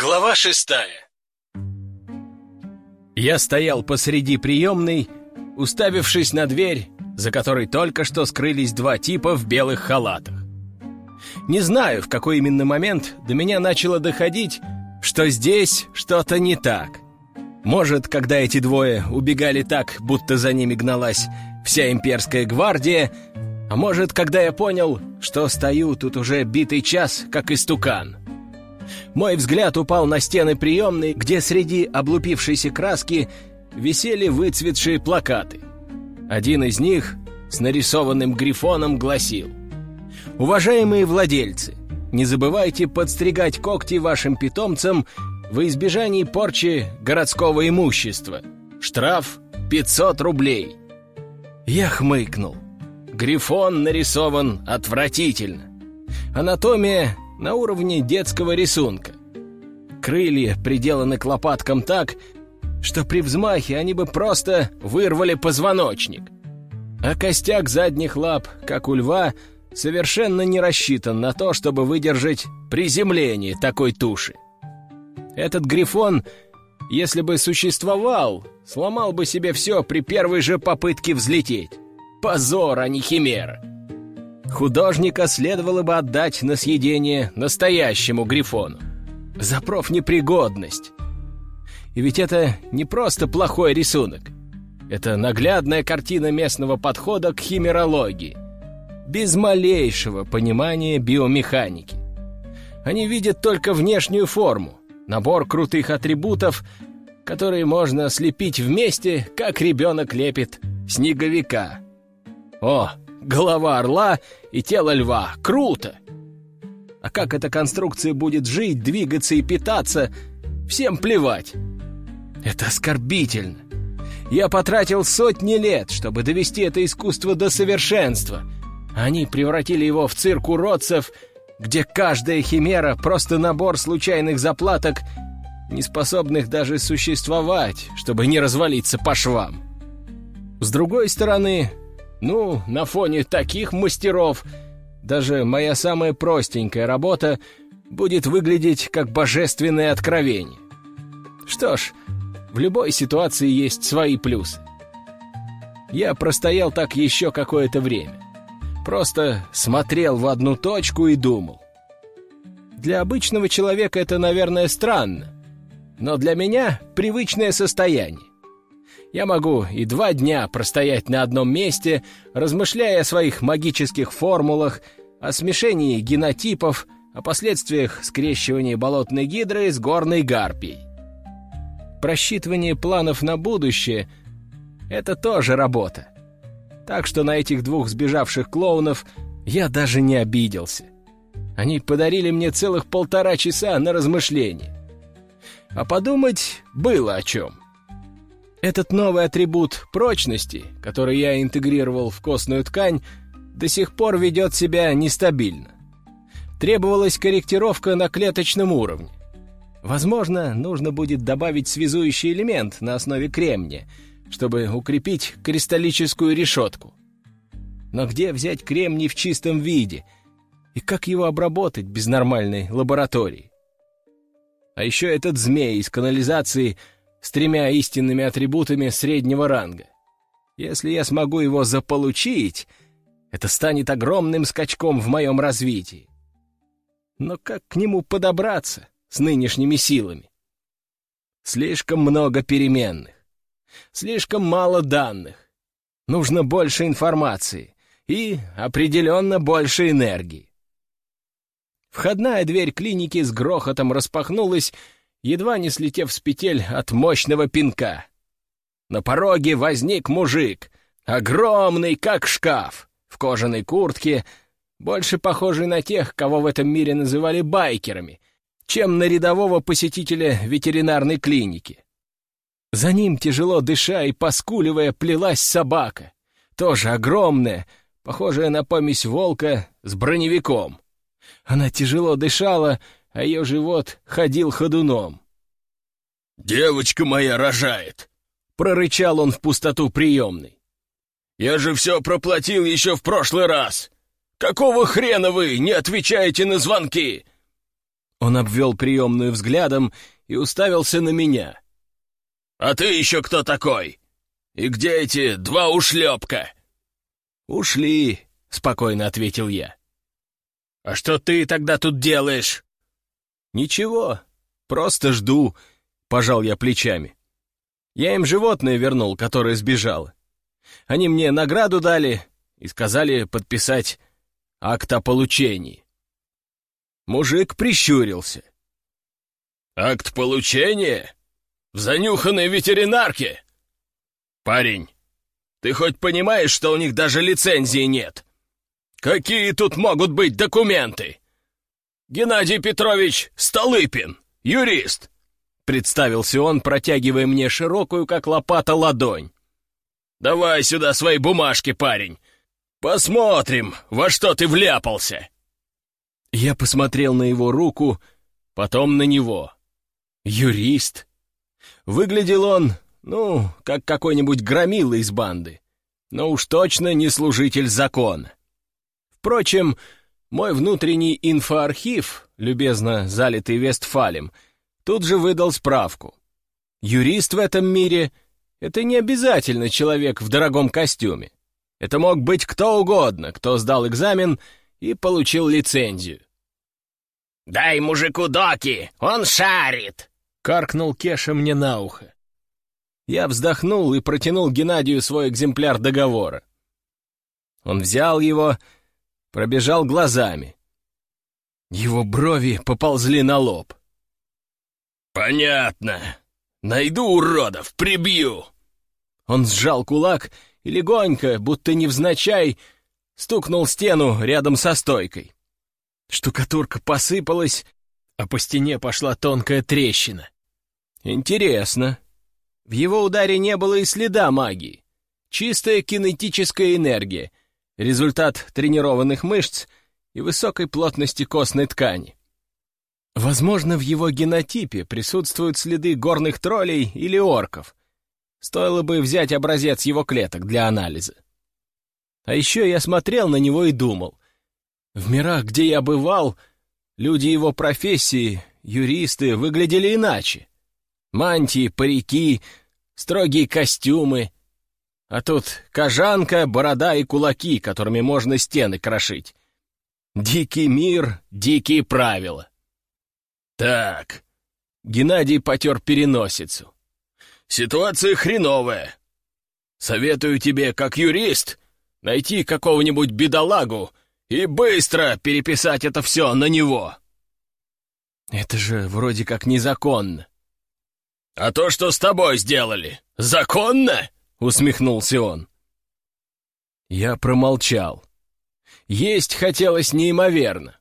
Глава шестая Я стоял посреди приемной, уставившись на дверь, за которой только что скрылись два типа в белых халатах. Не знаю, в какой именно момент до меня начало доходить, что здесь что-то не так. Может, когда эти двое убегали так, будто за ними гналась вся имперская гвардия, а может, когда я понял, что стою тут уже битый час, как истукан. Мой взгляд упал на стены приемной, где среди облупившейся краски висели выцветшие плакаты. Один из них с нарисованным грифоном гласил «Уважаемые владельцы, не забывайте подстригать когти вашим питомцам во избежании порчи городского имущества. Штраф 500 рублей». Я хмыкнул. Грифон нарисован отвратительно. Анатомия на уровне детского рисунка. Крылья приделаны к лопаткам так, что при взмахе они бы просто вырвали позвоночник. А костяк задних лап, как у льва, совершенно не рассчитан на то, чтобы выдержать приземление такой туши. Этот грифон, если бы существовал, сломал бы себе все при первой же попытке взлететь. Позор, а не химера. Художника следовало бы отдать на съедение настоящему Грифону. За профнепригодность. И ведь это не просто плохой рисунок. Это наглядная картина местного подхода к химерологии. Без малейшего понимания биомеханики. Они видят только внешнюю форму, набор крутых атрибутов, которые можно слепить вместе, как ребенок лепит снеговика. О, голова орла и тело льва. Круто! А как эта конструкция будет жить, двигаться и питаться, всем плевать. Это оскорбительно. Я потратил сотни лет, чтобы довести это искусство до совершенства. Они превратили его в цирк уродцев, где каждая химера — просто набор случайных заплаток, не способных даже существовать, чтобы не развалиться по швам. С другой стороны, ну, на фоне таких мастеров даже моя самая простенькая работа будет выглядеть как божественное откровение. Что ж, в любой ситуации есть свои плюсы. Я простоял так еще какое-то время. Просто смотрел в одну точку и думал. Для обычного человека это, наверное, странно, но для меня привычное состояние. Я могу и два дня простоять на одном месте, размышляя о своих магических формулах, о смешении генотипов, о последствиях скрещивания болотной гидры с горной гарпией. Просчитывание планов на будущее — это тоже работа. Так что на этих двух сбежавших клоунов я даже не обиделся. Они подарили мне целых полтора часа на размышление. А подумать было о чем. Этот новый атрибут прочности, который я интегрировал в костную ткань, до сих пор ведет себя нестабильно. Требовалась корректировка на клеточном уровне. Возможно, нужно будет добавить связующий элемент на основе кремния, чтобы укрепить кристаллическую решетку. Но где взять кремний в чистом виде? И как его обработать без нормальной лаборатории? А еще этот змей из канализации — с тремя истинными атрибутами среднего ранга. Если я смогу его заполучить, это станет огромным скачком в моем развитии. Но как к нему подобраться с нынешними силами? Слишком много переменных, слишком мало данных. Нужно больше информации и, определенно, больше энергии. Входная дверь клиники с грохотом распахнулась, едва не слетев с петель от мощного пинка. На пороге возник мужик, огромный, как шкаф, в кожаной куртке, больше похожий на тех, кого в этом мире называли байкерами, чем на рядового посетителя ветеринарной клиники. За ним, тяжело дыша и поскуливая, плелась собака, тоже огромная, похожая на помесь волка с броневиком. Она тяжело дышала, а ее живот ходил ходуном. «Девочка моя рожает!» — прорычал он в пустоту приемной. «Я же все проплатил еще в прошлый раз! Какого хрена вы не отвечаете на звонки?» Он обвел приемную взглядом и уставился на меня. «А ты еще кто такой? И где эти два ушлепка?» «Ушли», — спокойно ответил я. «А что ты тогда тут делаешь?» «Ничего, просто жду», — пожал я плечами. Я им животное вернул, которое сбежало. Они мне награду дали и сказали подписать акт о получении. Мужик прищурился. «Акт получения? В занюханной ветеринарке? Парень, ты хоть понимаешь, что у них даже лицензии нет? Какие тут могут быть документы? Геннадий Петрович Столыпин, юрист!» Представился он, протягивая мне широкую, как лопата, ладонь. «Давай сюда свои бумажки, парень. Посмотрим, во что ты вляпался!» Я посмотрел на его руку, потом на него. Юрист. Выглядел он, ну, как какой-нибудь громила из банды, но уж точно не служитель закона. Впрочем, мой внутренний инфоархив, любезно залитый Вестфалем, тут же выдал справку. Юрист в этом мире — это не обязательно человек в дорогом костюме. Это мог быть кто угодно, кто сдал экзамен и получил лицензию. «Дай мужику доки, он шарит!» — каркнул Кеша мне на ухо. Я вздохнул и протянул Геннадию свой экземпляр договора. Он взял его, пробежал глазами. Его брови поползли на лоб. «Понятно. Найду уродов, прибью!» Он сжал кулак и легонько, будто невзначай, стукнул стену рядом со стойкой. Штукатурка посыпалась, а по стене пошла тонкая трещина. Интересно. В его ударе не было и следа магии. Чистая кинетическая энергия, результат тренированных мышц и высокой плотности костной ткани. Возможно, в его генотипе присутствуют следы горных троллей или орков. Стоило бы взять образец его клеток для анализа. А еще я смотрел на него и думал. В мирах, где я бывал, люди его профессии, юристы, выглядели иначе. Мантии, парики, строгие костюмы. А тут кожанка, борода и кулаки, которыми можно стены крошить. Дикий мир, дикие правила. Так, Геннадий потер переносицу. Ситуация хреновая. Советую тебе, как юрист, найти какого-нибудь бедолагу и быстро переписать это все на него. Это же вроде как незаконно. А то, что с тобой сделали, законно? Усмехнулся он. Я промолчал. Есть хотелось неимоверно.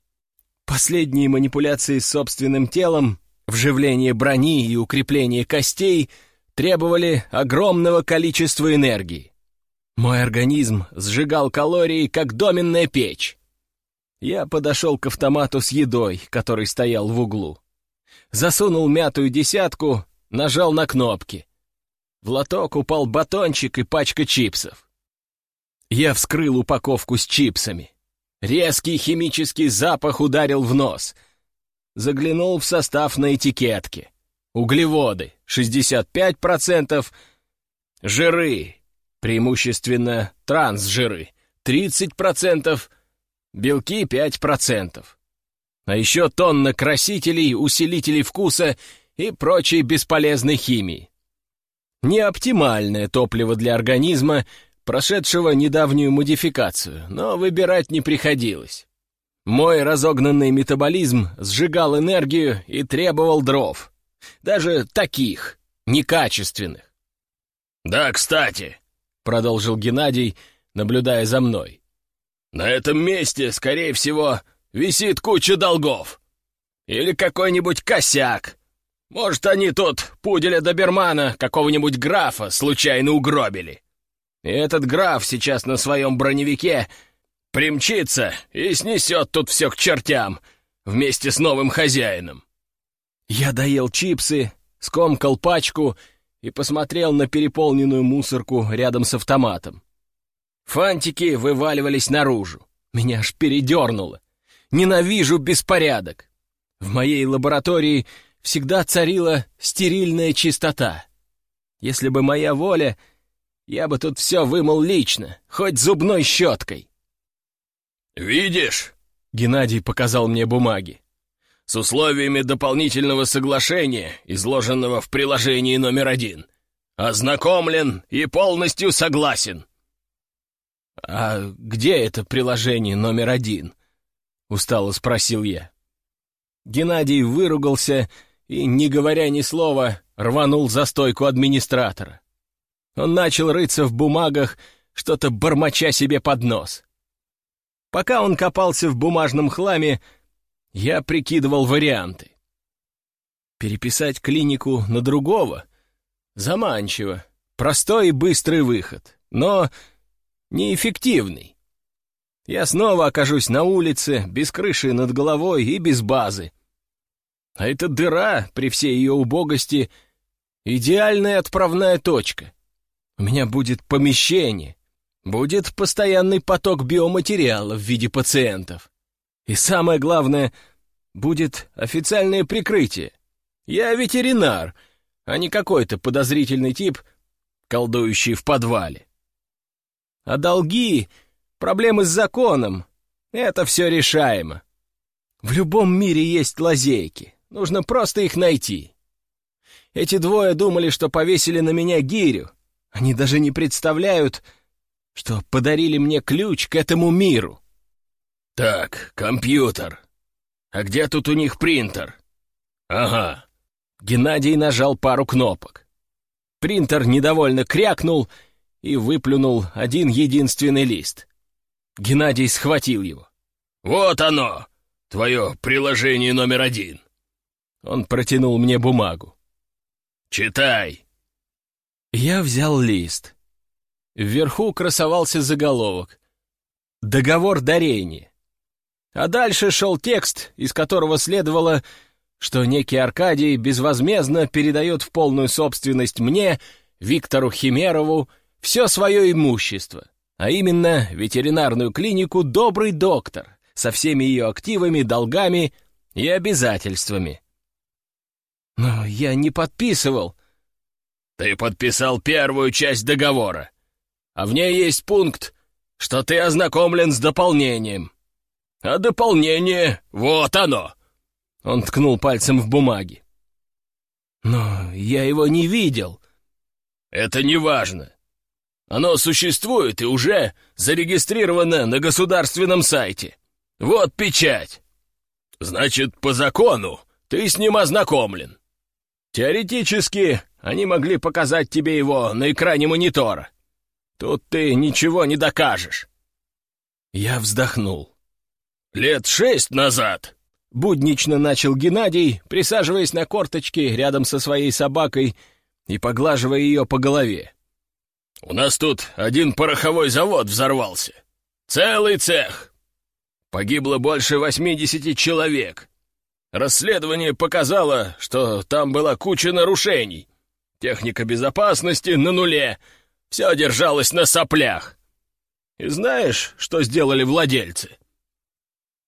Последние манипуляции с собственным телом, вживление брони и укрепление костей — требовали огромного количества энергии. Мой организм сжигал калории, как доменная печь. Я подошел к автомату с едой, который стоял в углу. Засунул мятую десятку, нажал на кнопки. В лоток упал батончик и пачка чипсов. Я вскрыл упаковку с чипсами. Резкий химический запах ударил в нос. Заглянул в состав на этикетке углеводы 65%, жиры, преимущественно трансжиры 30%, белки 5%. А еще тонна красителей, усилителей вкуса и прочей бесполезной химии. Неоптимальное топливо для организма, прошедшего недавнюю модификацию, но выбирать не приходилось. Мой разогнанный метаболизм сжигал энергию и требовал дров. Даже таких, некачественных. «Да, кстати», — продолжил Геннадий, наблюдая за мной. «На этом месте, скорее всего, висит куча долгов. Или какой-нибудь косяк. Может, они тут пуделя добермана, какого-нибудь графа, случайно угробили. И этот граф сейчас на своем броневике примчится и снесет тут все к чертям вместе с новым хозяином. Я доел чипсы, скомкал пачку и посмотрел на переполненную мусорку рядом с автоматом. Фантики вываливались наружу. Меня аж передернуло. Ненавижу беспорядок. В моей лаборатории всегда царила стерильная чистота. Если бы моя воля, я бы тут все вымыл лично, хоть зубной щеткой. «Видишь?» — Геннадий показал мне бумаги. «С условиями дополнительного соглашения, изложенного в приложении номер один. Ознакомлен и полностью согласен». «А где это приложение номер один?» — устало спросил я. Геннадий выругался и, не говоря ни слова, рванул за стойку администратора. Он начал рыться в бумагах, что-то бормоча себе под нос. Пока он копался в бумажном хламе, я прикидывал варианты. Переписать клинику на другого — заманчиво, простой и быстрый выход, но неэффективный. Я снова окажусь на улице, без крыши над головой и без базы. А эта дыра, при всей ее убогости, идеальная отправная точка. У меня будет помещение, будет постоянный поток биоматериала в виде пациентов. И самое главное, будет официальное прикрытие. Я ветеринар, а не какой-то подозрительный тип, колдующий в подвале. А долги Проблемы с законом — это все решаемо. В любом мире есть лазейки, нужно просто их найти. Эти двое думали, что повесили на меня гирю. Они даже не представляют, что подарили мне ключ к этому миру. «Так, компьютер. А где тут у них принтер?» «Ага». Геннадий нажал пару кнопок. Принтер недовольно крякнул и выплюнул один единственный лист. Геннадий схватил его. «Вот оно! Твое приложение номер один!» Он протянул мне бумагу. «Читай!» Я взял лист. Вверху красовался заголовок. «Договор дарения». А дальше шел текст, из которого следовало, что некий Аркадий безвозмездно передает в полную собственность мне, Виктору Химерову, все свое имущество а именно ветеринарную клинику «Добрый доктор» со всеми ее активами, долгами и обязательствами. Но я не подписывал. Ты подписал первую часть договора, а в ней есть пункт, что ты ознакомлен с дополнением. А дополнение — вот оно. Он ткнул пальцем в бумаге. Но я его не видел. Это не важно. Оно существует и уже зарегистрировано на государственном сайте. Вот печать. Значит, по закону ты с ним ознакомлен. Теоретически, они могли показать тебе его на экране монитора. Тут ты ничего не докажешь. Я вздохнул. Лет шесть назад Буднично начал Геннадий, присаживаясь на корточки рядом со своей собакой и поглаживая ее по голове. У нас тут один пороховой завод взорвался. Целый цех. Погибло больше 80 человек. Расследование показало, что там была куча нарушений. Техника безопасности на нуле. Все держалось на соплях. И знаешь, что сделали владельцы?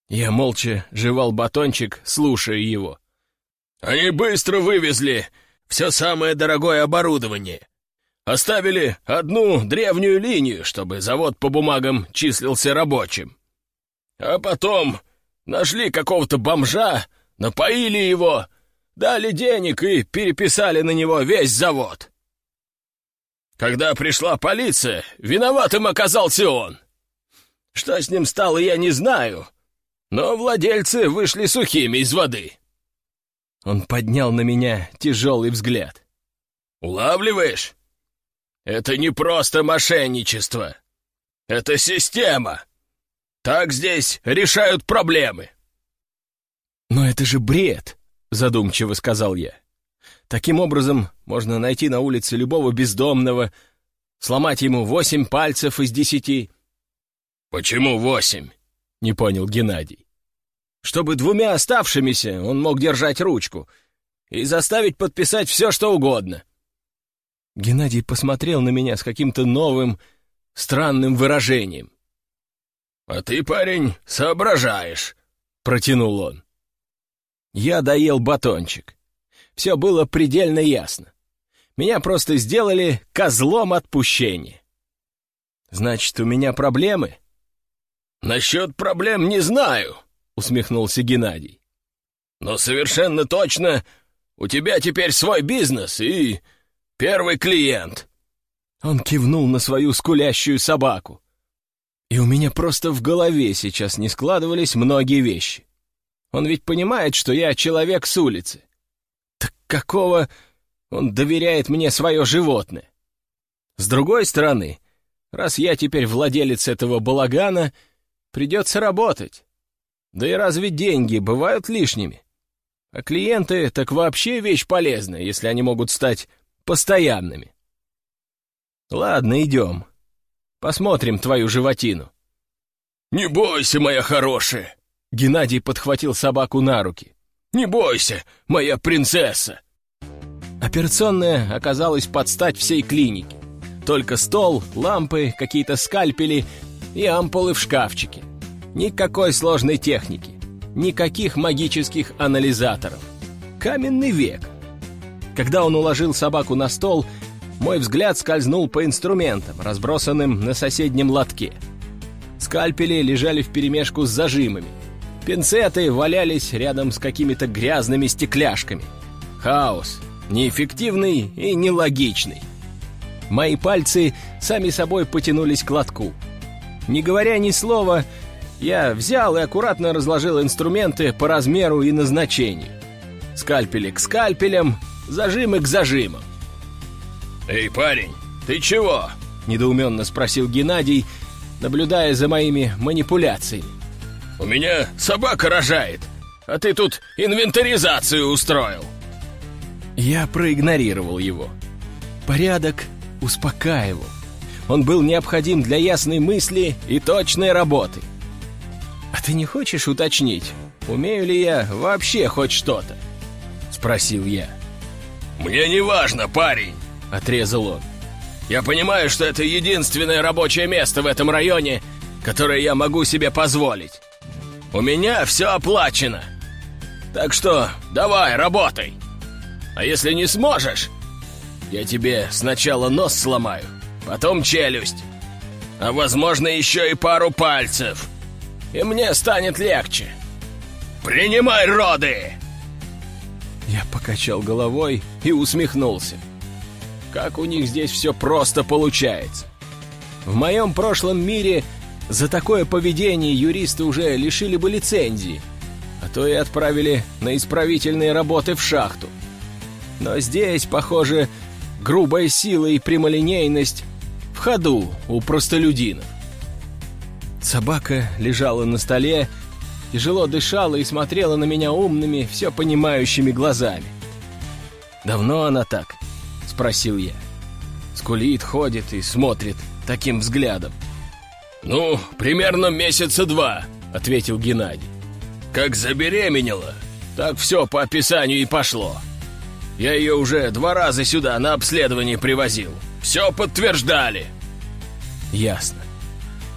Я молча жевал батончик, слушая его. Они быстро вывезли все самое дорогое оборудование. Оставили одну древнюю линию, чтобы завод по бумагам числился рабочим. А потом нашли какого-то бомжа, напоили его, дали денег и переписали на него весь завод. Когда пришла полиция, виноватым оказался он. Что с ним стало, я не знаю, но владельцы вышли сухими из воды. Он поднял на меня тяжелый взгляд. «Улавливаешь? Это не просто мошенничество. Это система. Так здесь решают проблемы. «Но это же бред!» — задумчиво сказал я. «Таким образом можно найти на улице любого бездомного, сломать ему восемь пальцев из десяти». «Почему восемь?» — не понял Геннадий. «Чтобы двумя оставшимися он мог держать ручку и заставить подписать все, что угодно. Геннадий посмотрел на меня с каким-то новым, странным выражением. «А ты, парень, соображаешь», — протянул он. Я доел батончик. Все было предельно ясно. Меня просто сделали козлом отпущения. Значит, у меня проблемы? Насчет проблем не знаю, усмехнулся Геннадий. Но совершенно точно у тебя теперь свой бизнес и первый клиент. Он кивнул на свою скулящую собаку. И у меня просто в голове сейчас не складывались многие вещи. Он ведь понимает, что я человек с улицы. Так какого он доверяет мне свое животное? С другой стороны, раз я теперь владелец этого балагана, придется работать. Да и разве деньги бывают лишними? А клиенты так вообще вещь полезная, если они могут стать постоянными. Ладно, идем. Посмотрим твою животину. «Не бойся, моя хорошая!» Геннадий подхватил собаку на руки. «Не бойся, моя принцесса!» Операционная оказалась под стать всей клинике. Только стол, лампы, какие-то скальпели и ампулы в шкафчике. Никакой сложной техники, никаких магических анализаторов. Каменный век. Когда он уложил собаку на стол, мой взгляд скользнул по инструментам, разбросанным на соседнем лотке. Скальпели лежали вперемешку с зажимами. Пинцеты валялись рядом с какими-то грязными стекляшками. Хаос. Неэффективный и нелогичный. Мои пальцы сами собой потянулись к лотку. Не говоря ни слова, я взял и аккуратно разложил инструменты по размеру и назначению. Скальпели к скальпелям, зажимы к зажимам. «Эй, парень, ты чего?» — недоуменно спросил Геннадий, наблюдая за моими манипуляциями. «У меня собака рожает, а ты тут инвентаризацию устроил!» Я проигнорировал его. Порядок успокаивал. Он был необходим для ясной мысли и точной работы. «А ты не хочешь уточнить, умею ли я вообще хоть что-то?» — спросил я. «Мне не важно, парень!» — отрезал он. «Я понимаю, что это единственное рабочее место в этом районе, которое я могу себе позволить. У меня все оплачено. Так что давай, работай. А если не сможешь, я тебе сначала нос сломаю, потом челюсть, а возможно еще и пару пальцев. И мне станет легче. Принимай роды!» Я покачал головой и усмехнулся. Как у них здесь все просто получается. В моем прошлом мире за такое поведение юристы уже лишили бы лицензии, а то и отправили на исправительные работы в шахту. Но здесь, похоже, грубая сила и прямолинейность в ходу у простолюдинов. Собака лежала на столе, тяжело дышала и смотрела на меня умными, все понимающими глазами. «Давно она так?» спросил я. Скулит, ходит и смотрит таким взглядом. «Ну, примерно месяца два», — ответил Геннадий. «Как забеременела, так все по описанию и пошло. Я ее уже два раза сюда на обследование привозил. Все подтверждали». «Ясно.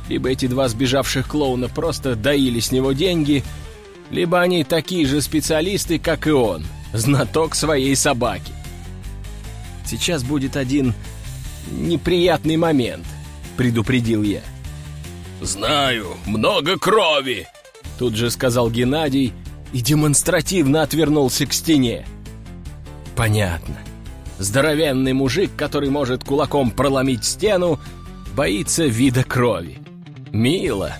Либо эти два сбежавших клоуна просто доили с него деньги, либо они такие же специалисты, как и он, знаток своей собаки. Сейчас будет один неприятный момент», — предупредил я. «Знаю, много крови!» Тут же сказал Геннадий и демонстративно отвернулся к стене. «Понятно. Здоровенный мужик, который может кулаком проломить стену, боится вида крови. Мило!»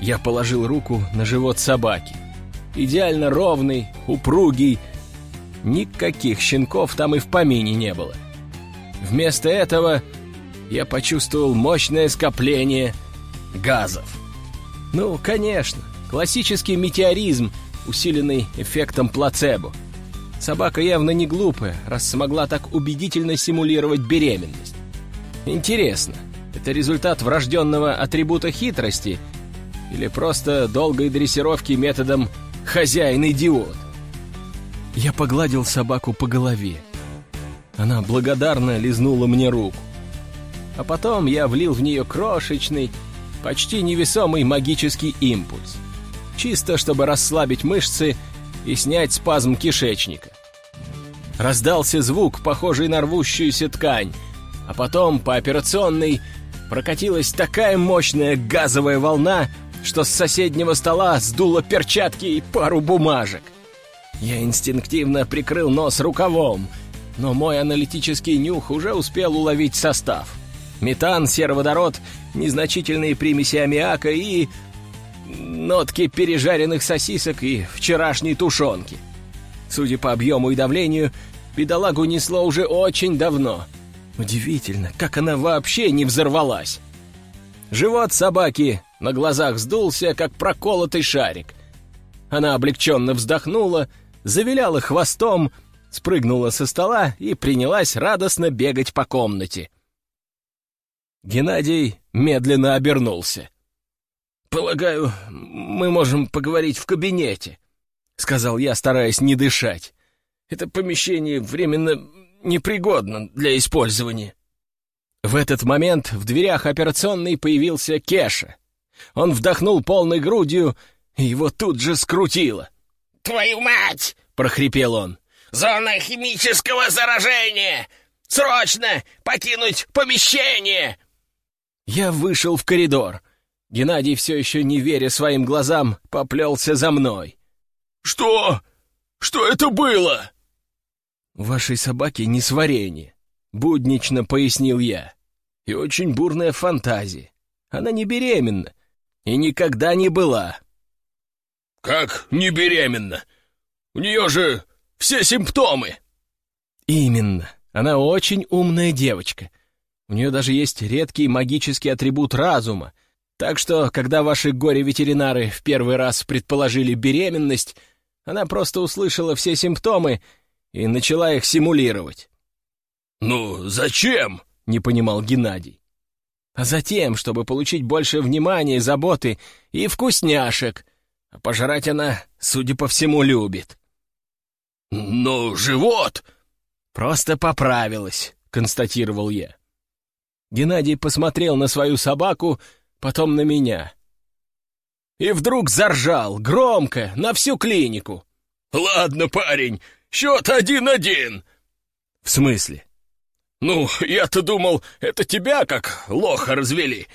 Я положил руку на живот собаки. Идеально ровный, упругий, Никаких щенков там и в помине не было. Вместо этого я почувствовал мощное скопление газов. Ну, конечно, классический метеоризм, усиленный эффектом плацебо. Собака явно не глупая, раз смогла так убедительно симулировать беременность. Интересно, это результат врожденного атрибута хитрости или просто долгой дрессировки методом «хозяин-идиот»? Я погладил собаку по голове. Она благодарно лизнула мне руку. А потом я влил в нее крошечный, почти невесомый магический импульс. Чисто, чтобы расслабить мышцы и снять спазм кишечника. Раздался звук, похожий на рвущуюся ткань, а потом по операционной прокатилась такая мощная газовая волна, что с соседнего стола сдуло перчатки и пару бумажек. Я инстинктивно прикрыл нос рукавом, но мой аналитический нюх уже успел уловить состав. Метан, сероводород, незначительные примеси аммиака и... нотки пережаренных сосисок и вчерашней тушенки. Судя по объему и давлению, бедолагу несло уже очень давно. Удивительно, как она вообще не взорвалась. Живот собаки на глазах сдулся, как проколотый шарик. Она облегченно вздохнула, завиляла хвостом, спрыгнула со стола и принялась радостно бегать по комнате. Геннадий медленно обернулся. «Полагаю, мы можем поговорить в кабинете», — сказал я, стараясь не дышать. «Это помещение временно непригодно для использования». В этот момент в дверях операционной появился Кеша. Он вдохнул полной грудью, и его тут же скрутило. «Твою мать!» — прохрипел он. «Зона химического заражения! Срочно покинуть помещение!» Я вышел в коридор. Геннадий, все еще не веря своим глазам, поплелся за мной. «Что? Что это было?» «Вашей собаке не сварение», — буднично пояснил я. «И очень бурная фантазия. Она не беременна и никогда не была». «Как не беременна? У нее же все симптомы!» «Именно. Она очень умная девочка. У нее даже есть редкий магический атрибут разума. Так что, когда ваши горе-ветеринары в первый раз предположили беременность, она просто услышала все симптомы и начала их симулировать. «Ну, зачем?» — не понимал Геннадий. «А затем, чтобы получить больше внимания, заботы и вкусняшек. А пожрать она, судя по всему, любит». «Но живот...» «Просто поправилась», — констатировал я. Геннадий посмотрел на свою собаку, потом на меня. И вдруг заржал, громко, на всю клинику. «Ладно, парень, счет один-один». «В смысле?» «Ну, я-то думал, это тебя как лоха развели.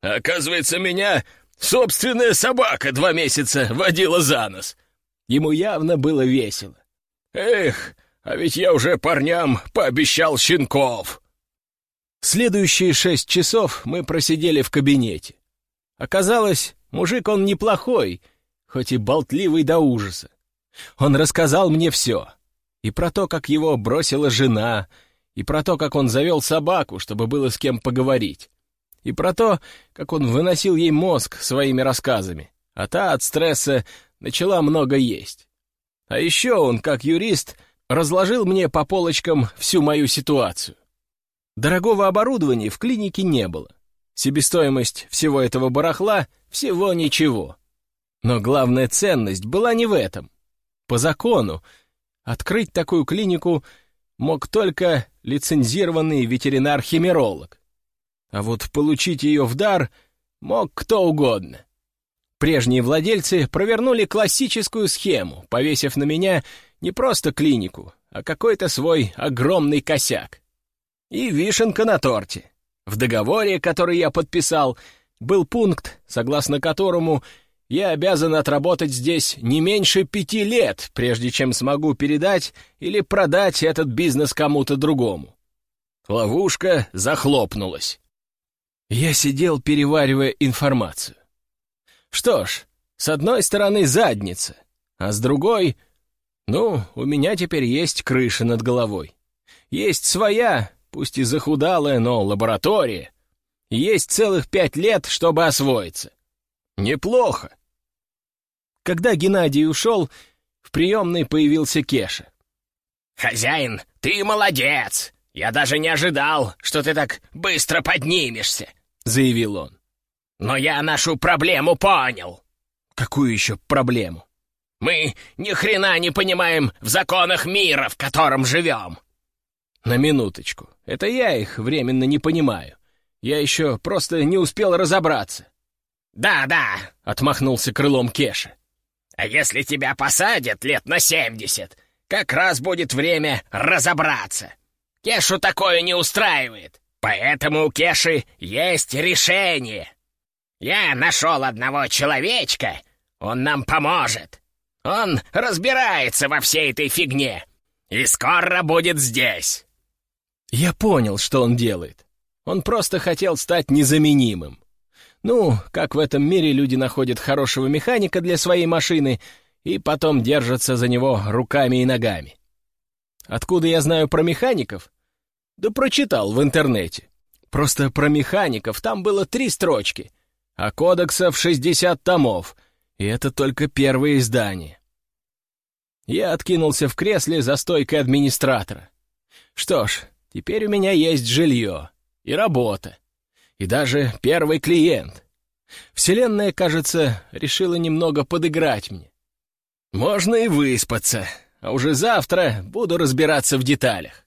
Оказывается, меня собственная собака два месяца водила за нос». Ему явно было весело. «Эх, а ведь я уже парням пообещал щенков». Следующие шесть часов мы просидели в кабинете. Оказалось, мужик он неплохой, хоть и болтливый до ужаса. Он рассказал мне все. И про то, как его бросила жена, и про то, как он завел собаку, чтобы было с кем поговорить, и про то, как он выносил ей мозг своими рассказами, а та от стресса начала много есть. А еще он, как юрист, разложил мне по полочкам всю мою ситуацию. Дорогого оборудования в клинике не было. Себестоимость всего этого барахла — всего ничего. Но главная ценность была не в этом. По закону, открыть такую клинику мог только лицензированный ветеринар-химеролог. А вот получить ее в дар мог кто угодно. Прежние владельцы провернули классическую схему, повесив на меня не просто клинику, а какой-то свой огромный косяк. И вишенка на торте. В договоре, который я подписал, был пункт, согласно которому я обязан отработать здесь не меньше пяти лет, прежде чем смогу передать или продать этот бизнес кому-то другому. Ловушка захлопнулась. Я сидел, переваривая информацию. Что ж, с одной стороны задница, а с другой... Ну, у меня теперь есть крыша над головой. Есть своя, пусть и захудалая, но лаборатория. Есть целых пять лет, чтобы освоиться. Неплохо. Когда Геннадий ушел, в приемной появился Кеша. «Хозяин, ты молодец! Я даже не ожидал, что ты так быстро поднимешься!» — заявил он. «Но я нашу проблему понял!» «Какую еще проблему?» «Мы ни хрена не понимаем в законах мира, в котором живем!» «На минуточку. Это я их временно не понимаю. Я еще просто не успел разобраться». «Да-да», — отмахнулся крылом Кеша. А если тебя посадят лет на семьдесят, как раз будет время разобраться. Кешу такое не устраивает, поэтому у Кеши есть решение. Я нашел одного человечка, он нам поможет. Он разбирается во всей этой фигне и скоро будет здесь. Я понял, что он делает. Он просто хотел стать незаменимым. Ну, как в этом мире люди находят хорошего механика для своей машины и потом держатся за него руками и ногами. Откуда я знаю про механиков? Да прочитал в интернете. Просто про механиков там было три строчки, а кодексов 60 томов, и это только первое издание. Я откинулся в кресле за стойкой администратора. Что ж, теперь у меня есть жилье и работа и даже первый клиент. Вселенная, кажется, решила немного подыграть мне. Можно и выспаться, а уже завтра буду разбираться в деталях.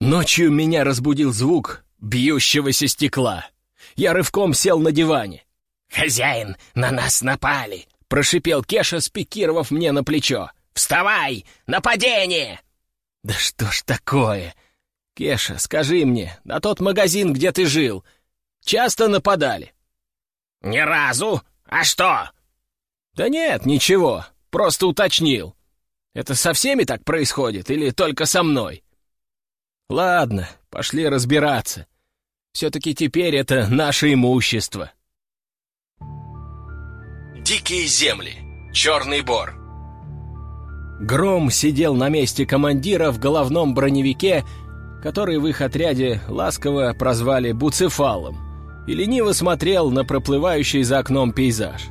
Ночью меня разбудил звук бьющегося стекла. Я рывком сел на диване. «Хозяин, на нас напали!» — прошипел Кеша, спикировав мне на плечо. «Вставай! Нападение!» «Да что ж такое? Кеша, скажи мне, на тот магазин, где ты жил, Часто нападали?» «Ни разу? А что?» «Да нет, ничего, просто уточнил. Это со всеми так происходит или только со мной?» «Ладно, пошли разбираться. Все-таки теперь это наше имущество». Дикие земли. Черный бор. Гром сидел на месте командира в головном броневике, который в их отряде ласково прозвали «буцефалом», и лениво смотрел на проплывающий за окном пейзаж.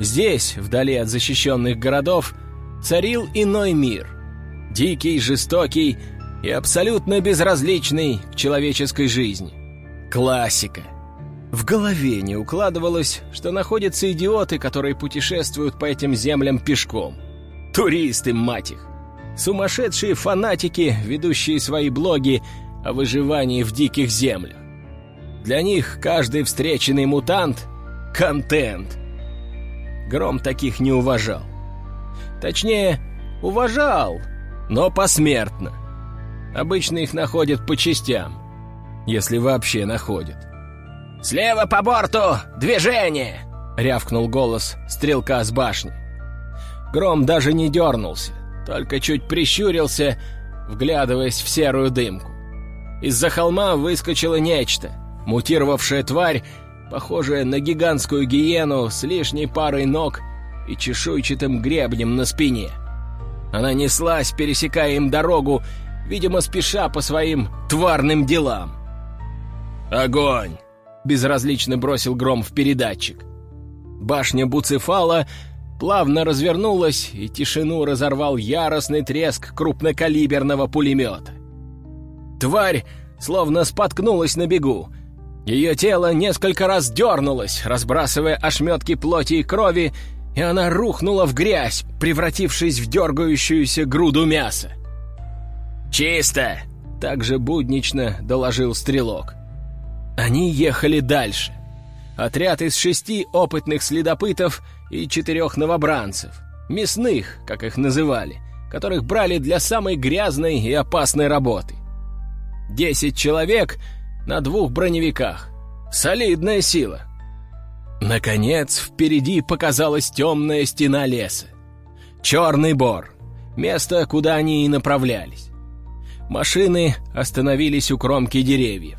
Здесь, вдали от защищенных городов, царил иной мир. Дикий, жестокий и абсолютно безразличный к человеческой жизни. Классика. В голове не укладывалось, что находятся идиоты, которые путешествуют по этим землям пешком. Туристы, мать их. Сумасшедшие фанатики, ведущие свои блоги о выживании в диких землях. Для них каждый встреченный мутант — контент. Гром таких не уважал. Точнее, уважал, но посмертно. Обычно их находят по частям, если вообще находят. «Слева по борту! Движение!» — рявкнул голос стрелка с башни. Гром даже не дернулся, только чуть прищурился, вглядываясь в серую дымку. Из-за холма выскочило нечто — Мутировавшая тварь, похожая на гигантскую гиену с лишней парой ног и чешуйчатым гребнем на спине. Она неслась, пересекая им дорогу, видимо, спеша по своим тварным делам. «Огонь!» — безразлично бросил гром в передатчик. Башня Буцефала плавно развернулась, и тишину разорвал яростный треск крупнокалиберного пулемета. Тварь словно споткнулась на бегу, ее тело несколько раз дернулось, разбрасывая ошметки плоти и крови, и она рухнула в грязь, превратившись в дергающуюся груду мяса. «Чисто!» — также буднично доложил стрелок. Они ехали дальше. Отряд из шести опытных следопытов и четырех новобранцев, мясных, как их называли, которых брали для самой грязной и опасной работы. Десять человек — на двух броневиках. Солидная сила. Наконец, впереди показалась темная стена леса. Черный бор. Место, куда они и направлялись. Машины остановились у кромки деревьев.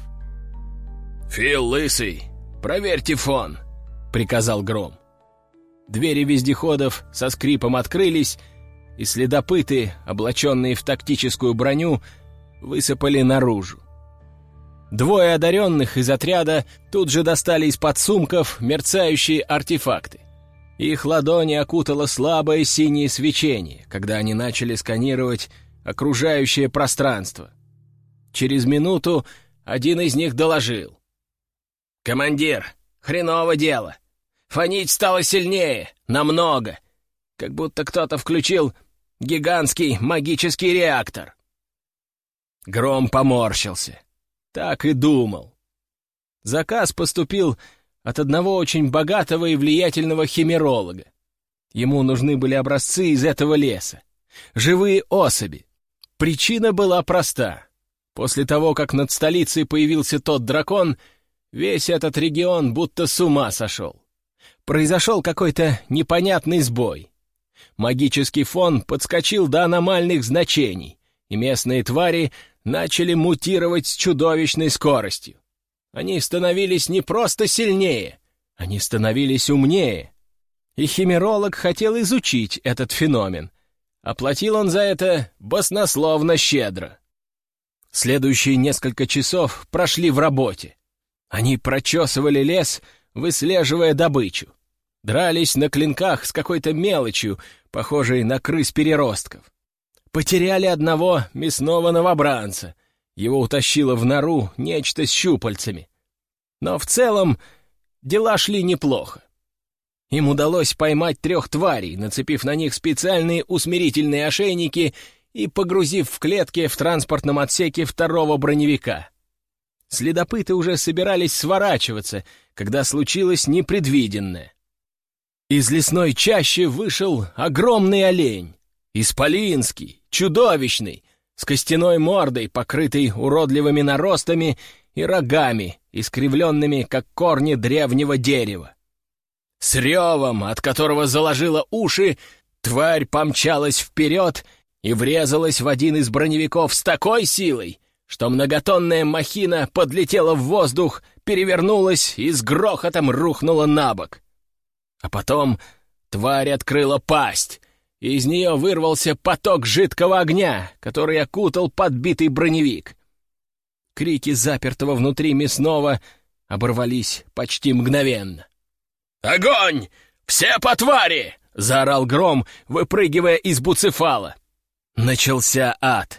«Фил, лысый, проверьте фон», — приказал Гром. Двери вездеходов со скрипом открылись, и следопыты, облаченные в тактическую броню, высыпали наружу. Двое одаренных из отряда тут же достали из-под сумков мерцающие артефакты. Их ладони окутало слабое синее свечение, когда они начали сканировать окружающее пространство. Через минуту один из них доложил. «Командир, хреново дело. Фонить стало сильнее, намного. Как будто кто-то включил гигантский магический реактор». Гром поморщился. Так и думал. Заказ поступил от одного очень богатого и влиятельного химеролога. Ему нужны были образцы из этого леса. Живые особи. Причина была проста. После того, как над столицей появился тот дракон, весь этот регион будто с ума сошел. Произошел какой-то непонятный сбой. Магический фон подскочил до аномальных значений, и местные твари начали мутировать с чудовищной скоростью. Они становились не просто сильнее, они становились умнее. И химеролог хотел изучить этот феномен. Оплатил он за это баснословно щедро. Следующие несколько часов прошли в работе. Они прочесывали лес, выслеживая добычу. Дрались на клинках с какой-то мелочью, похожей на крыс-переростков. Потеряли одного мясного новобранца. Его утащило в нору нечто с щупальцами. Но в целом дела шли неплохо. Им удалось поймать трех тварей, нацепив на них специальные усмирительные ошейники и погрузив в клетки в транспортном отсеке второго броневика. Следопыты уже собирались сворачиваться, когда случилось непредвиденное. Из лесной чащи вышел огромный олень, исполинский, чудовищный, с костяной мордой, покрытой уродливыми наростами и рогами, искривленными, как корни древнего дерева. С ревом, от которого заложило уши, тварь помчалась вперед и врезалась в один из броневиков с такой силой, что многотонная махина подлетела в воздух, перевернулась и с грохотом рухнула на бок. А потом тварь открыла пасть, и из нее вырвался поток жидкого огня, который окутал подбитый броневик. Крики запертого внутри мясного оборвались почти мгновенно. «Огонь! Все по твари!» — заорал гром, выпрыгивая из буцефала. Начался ад.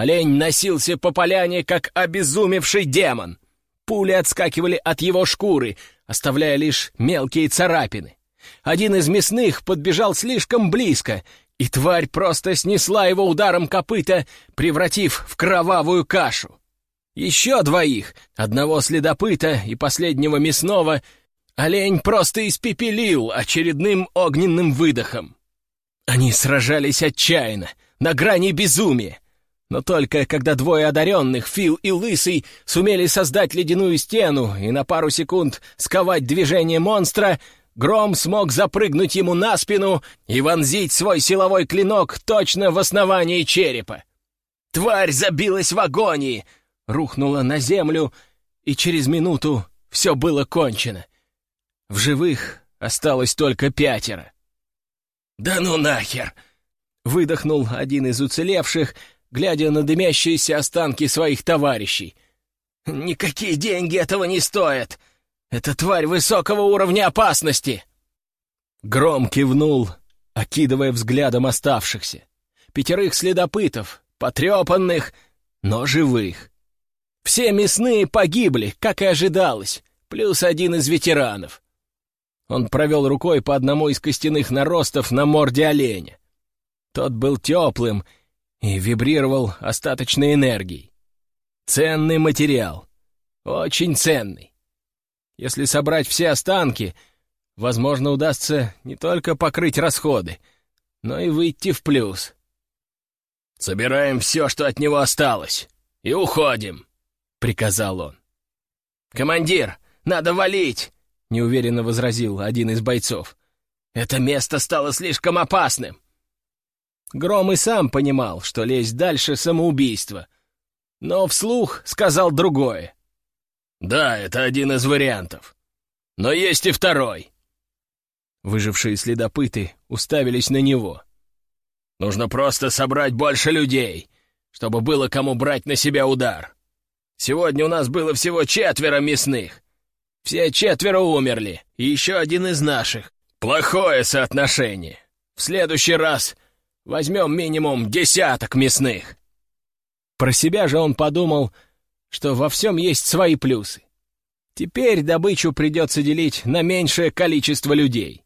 Олень носился по поляне, как обезумевший демон. Пули отскакивали от его шкуры, оставляя лишь мелкие царапины. Один из мясных подбежал слишком близко, и тварь просто снесла его ударом копыта, превратив в кровавую кашу. Еще двоих, одного следопыта и последнего мясного, олень просто испепелил очередным огненным выдохом. Они сражались отчаянно, на грани безумия. Но только когда двое одаренных, Фил и Лысый, сумели создать ледяную стену и на пару секунд сковать движение монстра, Гром смог запрыгнуть ему на спину и вонзить свой силовой клинок точно в основании черепа. Тварь забилась в агонии, рухнула на землю, и через минуту все было кончено. В живых осталось только пятеро. «Да ну нахер!» — выдохнул один из уцелевших, глядя на дымящиеся останки своих товарищей. «Никакие деньги этого не стоят! Это тварь высокого уровня опасности!» Гром кивнул, окидывая взглядом оставшихся. Пятерых следопытов, потрепанных, но живых. Все мясные погибли, как и ожидалось, плюс один из ветеранов. Он провел рукой по одному из костяных наростов на морде оленя. Тот был теплым и вибрировал остаточной энергией. Ценный материал. Очень ценный. Если собрать все останки, возможно, удастся не только покрыть расходы, но и выйти в плюс. «Собираем все, что от него осталось, и уходим», — приказал он. «Командир, надо валить!» — неуверенно возразил один из бойцов. «Это место стало слишком опасным!» Гром и сам понимал, что лезть дальше — самоубийство. Но вслух сказал другое. «Да, это один из вариантов. Но есть и второй». Выжившие следопыты уставились на него. «Нужно просто собрать больше людей, чтобы было кому брать на себя удар. Сегодня у нас было всего четверо мясных. Все четверо умерли, и еще один из наших. Плохое соотношение. В следующий раз Возьмем минимум десяток мясных!» Про себя же он подумал, что во всем есть свои плюсы. Теперь добычу придется делить на меньшее количество людей.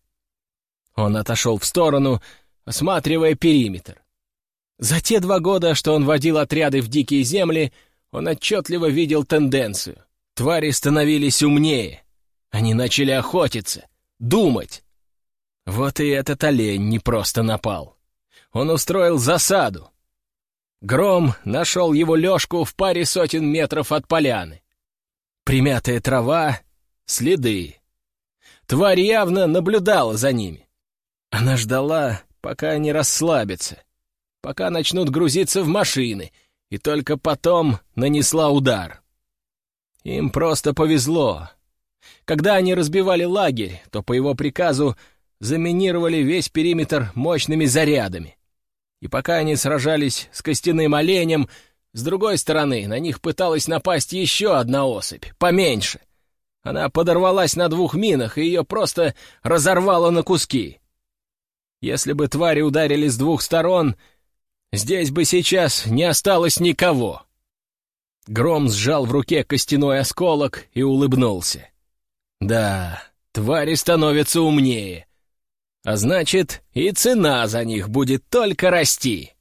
Он отошел в сторону, осматривая периметр. За те два года, что он водил отряды в дикие земли, он отчетливо видел тенденцию. Твари становились умнее. Они начали охотиться, думать. Вот и этот олень не просто напал. Он устроил засаду. Гром нашел его лёжку в паре сотен метров от поляны. Примятая трава, следы. Тварь явно наблюдала за ними. Она ждала, пока они расслабятся, пока начнут грузиться в машины, и только потом нанесла удар. Им просто повезло. Когда они разбивали лагерь, то по его приказу заминировали весь периметр мощными зарядами. И пока они сражались с костяным оленем, с другой стороны на них пыталась напасть еще одна особь, поменьше. Она подорвалась на двух минах, и ее просто разорвало на куски. Если бы твари ударили с двух сторон, здесь бы сейчас не осталось никого. Гром сжал в руке костяной осколок и улыбнулся. Да, твари становятся умнее. А значит, и цена за них будет только расти.